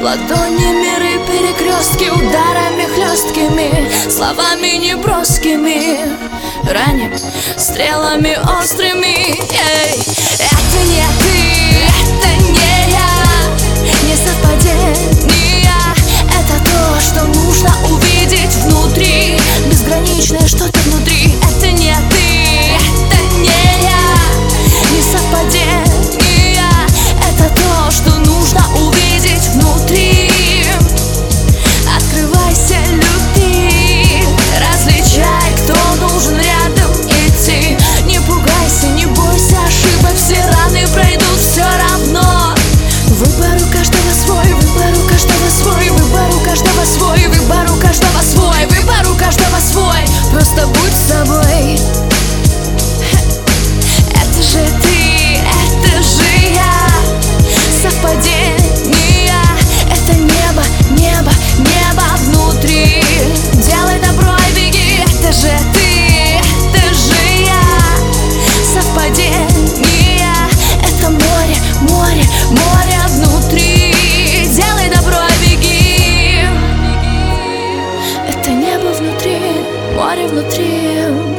Ладони миры перекрестки Ударами хлесткими Словами неброскими Раним стрелами острыми. Эй, Это не ты, это не я Не совпадение Это то, что нужно увидеть внутри Безграничное что-то внутри. What if?